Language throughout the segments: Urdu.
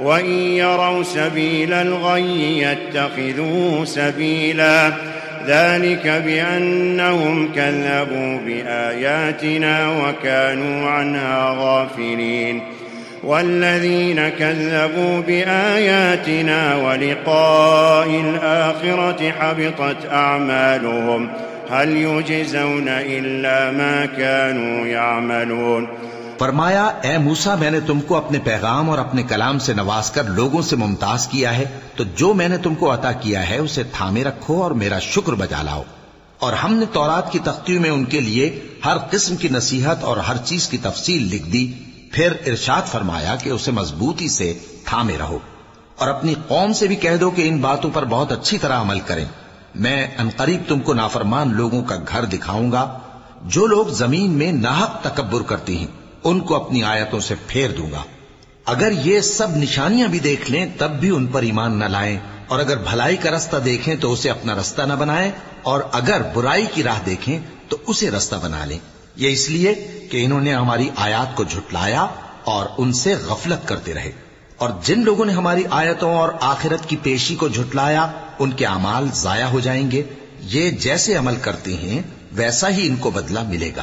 وإن يروا سبيل الغي يتخذوه سبيلا ذلك بأنهم كذبوا بآياتنا وكانوا عنها غافلين والذين كذبوا بآياتنا ولقاء الآخرة حبطت أعمالهم هل يجزون إلا ما كانوا يعملون فرمایا، اے موسا میں نے تم کو اپنے پیغام اور اپنے کلام سے نواز کر لوگوں سے ممتاز کیا ہے۔ تو جو میں نے تم کو عطا کیا ہے، اسے تھامے رکھو اور میرا شکر بجا لاؤ۔ اور ہم نے تورات کی تختیوں میں ان کے لیے ہر قسم کی نصیحت اور ہر چیز کی تفصیل لکھ دی۔ پھر ارشاد فرمایا کہ اسے مضبوطی سے تھامے رہو۔ اور اپنی قوم سے بھی کہہ دو کہ ان باتوں پر بہت اچھی طرح عمل کریں۔ میں انقریب تم کو نافرمان لوگوں کا گھر دکھاؤں گا۔ جو لوگ زمین میں ناحق تکبر کرتی ہیں ان کو اپنی آیتوں سے پھیر دوں گا۔ اگر یہ سب نشانیاں بھی دیکھ لیں، تب بھی ان پر ایمان نہ لائیں۔ اور اگر بھلائی کا رستہ دیکھیں، تو اسے اپنا رستہ نہ بنائیں۔ اور اگر برائی کی راہ دیکھیں، تو اسے رستہ بنا لیں۔ یہ اس لیے کہ انہوں نے ہماری آیات کو جھٹلایا اور ان سے غفلت کرتے رہے۔ اور جن لوگوں نے ہماری آیتوں اور آخرت کی پیشی کو جھٹلایا، ان کے اعمال ضائع ہو جائیں گے۔ یہ جیسے عمل کرتے ہیں، ویسا ہی ان کو بدلہ ملے گا۔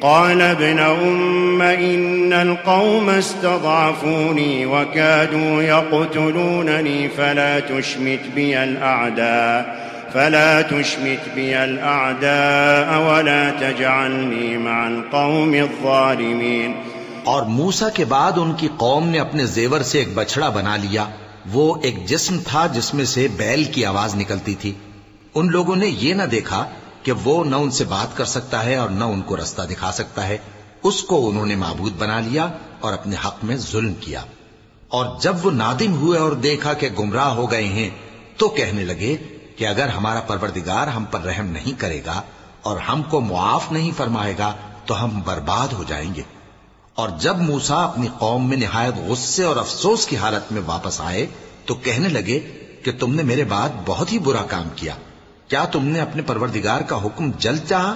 قال ابن أم إن القوم استضعفوني وكادوا يقتلونني فلا تشمت بي الأعداء، فلا تشمت بي الأعداء ولا تجعلني مع القوم الظالمين۔ اور موسا کے بعد ان کی قوم نے اپنے زیور سے ایک بچڑا بنا لیا۔ وہ ایک جسم تھا جس میں سے بیل کی آواز نکلتی تھی۔ ان لوگوں نے یہ نہ دیکھا کہ وہ نہ ان سے بات کر سکتا ہے اور نہ ان کو رستہ دکھا سکتا ہے۔ اس کو انہوں نے معبود بنا لیا اور اپنے حق میں ظلم کیا۔ اور جب وہ نادم ہوئے اور دیکھا کہ گمراہ ہو گئے ہیں، تو کہنے لگے کہ اگر ہمارا پروردگار ہم پر رحم نہیں کرے گا اور ہم کو معاف نہیں فرمائے گا، تو ہم برباد ہو جائیں گے۔ اور جب موسا اپنی قوم میں نہایت غصے اور افسوس کی حالت میں واپس آئے، تو کہنے لگے کہ تم نے میرے بعد بہت ہی برا کام کیا۔ کیا تم نے اپنے پروردگار کا حکم جل چاہا؟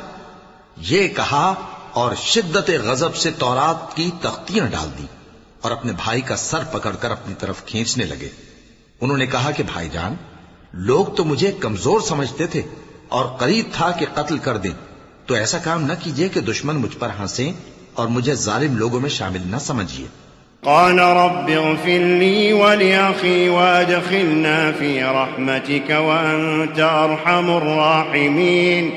یہ کہا اور شدت غضب سے تورات کی تختیاں ڈال دی اور اپنے بھائی کا سر پکڑ کر اپنی طرف کھینچنے لگے۔ انہوں نے کہا کہ بھائی جان، لوگ تو مجھے کمزور سمجھتے تھے اور قریب تھا کہ قتل کر دیں۔ تو ایسا کام نہ کیجیے کہ دشمن مجھ پر ہنسیں اور مجھے ظالم لوگوں میں شامل نہ سمجھیے۔ قال رب اغفر لي ولأخي وادخلنا في رحمتك وأنت أرحم الراحمين.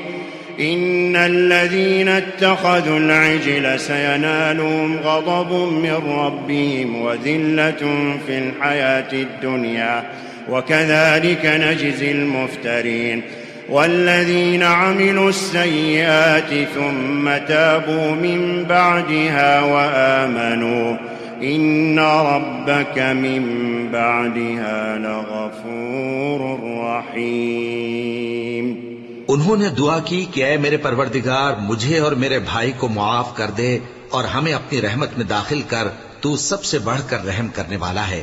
إن الذين اتخذوا العجل سينالهم غضب من ربهم وذلة في الحياة الدنيا. وكذلك نجزي المفترين. والذين عملوا السيئات ثم تابوا من بعدها وآمنوا. إن ربك من بعدها لغفور رحيم انہوں نے دعا کی کہ اے میرے پروردگار، مجھے اور میرے بھائی کو معاف کر دے اور ہمیں اپنی رحمت میں داخل کر، تو سب سے بڑھ کر رحم کرنے والا ہے۔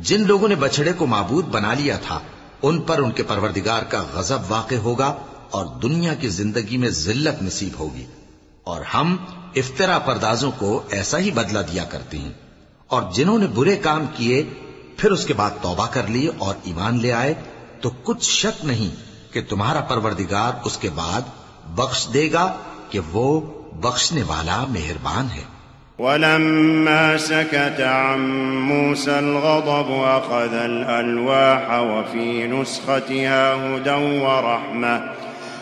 جن لوگوں نے بچڑے کو معبود بنا لیا تھا، ان پر ان کے پروردگار کا غضب واقع ہوگا اور دنیا کی زندگی میں ذلت نصیب ہوگی۔ اور ہم افطرا پردازوں کو ایسا ہی بدلہ دیا کرتے ہیں۔ اور جنہوں نے برے کام کیے، پھر اس کے بعد توبہ کر لی اور ایمان لے آئے، تو کچھ شک نہیں کہ تمہارا پروردگار اس کے بعد بخش دے گا کہ وہ بخشنے والا مہربان ہے۔ ولما سكت عن موسى الغضب أخذ الألواح وفي نسختها هدى ورحمة۔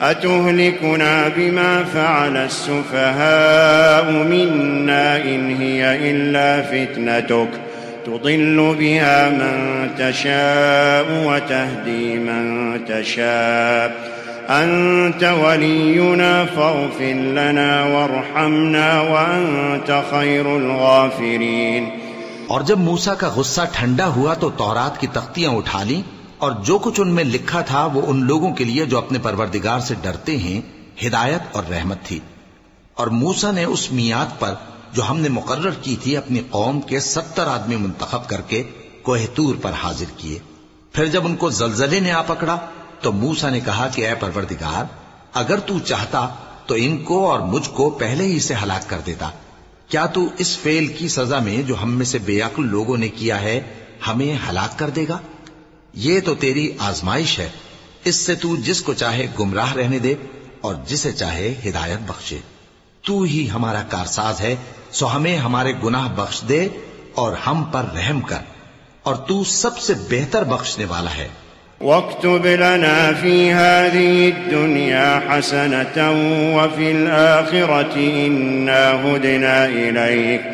أتهلكنا بما فعل السفهاء منا إن هي إلا فتنتك؟ تضل بها من تشاء وتهدي من تشاء. أنت ولينا فاغفر لنا وارحمنا وأنت خير الغافرين. اور جب موسا کا غصہ ٹھنڈا ہوا تو تورات کی تختیاں اٹھا لی اور جو کچھ ان میں لکھا تھا وہ ان لوگوں کے لیے جو اپنے پروردگار سے ڈرتے ہیں، ہدایت اور رحمت تھی۔ اور موسا نے اس میاد پر جو ہم نے مقرر کی تھی اپنی قوم کے ستر آدمی منتخب کر کے کوہتور پر حاضر کیے۔ پھر جب ان کو زلزلے نے آ پکڑا، تو موسا نے کہا کہ اے پروردگار، اگر تو چاہتا تو ان کو اور مجھ کو پہلے ہی سے ہلاک کر دیتا۔ کیا تو اس فیل کی سزا میں جو ہم میں سے بے عقل لوگوں نے کیا ہے، ہمیں ہلاک کر دے گا؟ یہ تو تیری آزمائش ہے۔ اس سے تو جس کو چاہے گمراہ رہنے دے اور جسے چاہے ہدایت بخشے۔ تو ہی ہمارا کارساز ہے۔ سو ہمیں ہمارے گناہ بخش دے اور ہم پر رحم کر۔ اور تو سب سے بہتر بخشنے والا ہے۔ واكتب لنا في هذه الدنيا حسنة وفي الآخرة إنا هدنا إليك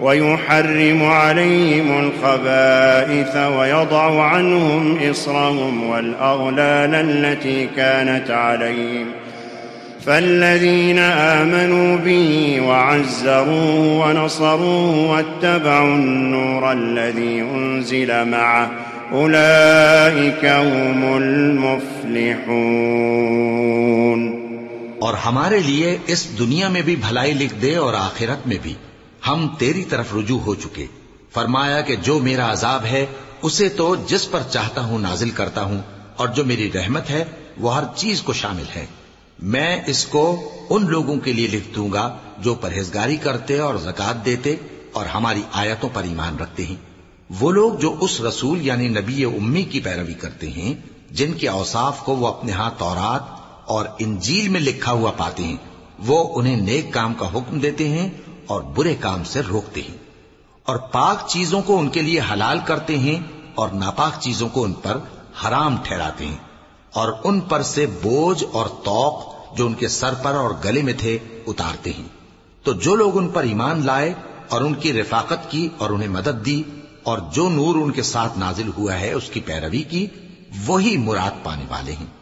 ويحرم عليهم الخبائث ويضع عنهم إصرهم والأغلال التي كانت عليهم فالذين آمنوا به وعزروه ونصروه واتبعوا النور الذي أنزل معه أولئك هم المفلحون اور ہمارے لیے اس دنیا میں بھی بھلائی لکھ دے اور آخرت میں بھی۔ ہم تیری طرف رجوع ہو چکے۔ فرمایا کہ جو میرا عذاب ہے، اسے تو جس پر چاہتا ہوں نازل کرتا ہوں، اور جو میری رحمت ہے، وہ ہر چیز کو شامل ہے۔ میں اس کو ان لوگوں کے لیے لکھ دوں گا جو پرہیزگاری کرتے اور زکات دیتے اور ہماری آیتوں پر ایمان رکھتے ہیں۔ وہ لوگ جو اس رسول یعنی نبی امی کی پیروی کرتے ہیں، جن کے اوصاف کو وہ اپنے ہاں تورات اور انجیل میں لکھا ہوا پاتے ہیں، وہ انہیں نیک کام کا حکم دیتے ہیں اور برے کام سے روکتے ہیں اور پاک چیزوں کو ان کے لیے حلال کرتے ہیں اور ناپاک چیزوں کو ان پر حرام ٹھہراتے ہیں اور ان پر سے بوجھ اور توق جو ان کے سر پر اور گلے میں تھے اتارتے ہیں۔ تو جو لوگ ان پر ایمان لائے اور ان کی رفاقت کی اور انہیں مدد دی اور جو نور ان کے ساتھ نازل ہوا ہے اس کی پیروی کی، وہی مراد پانے والے ہیں۔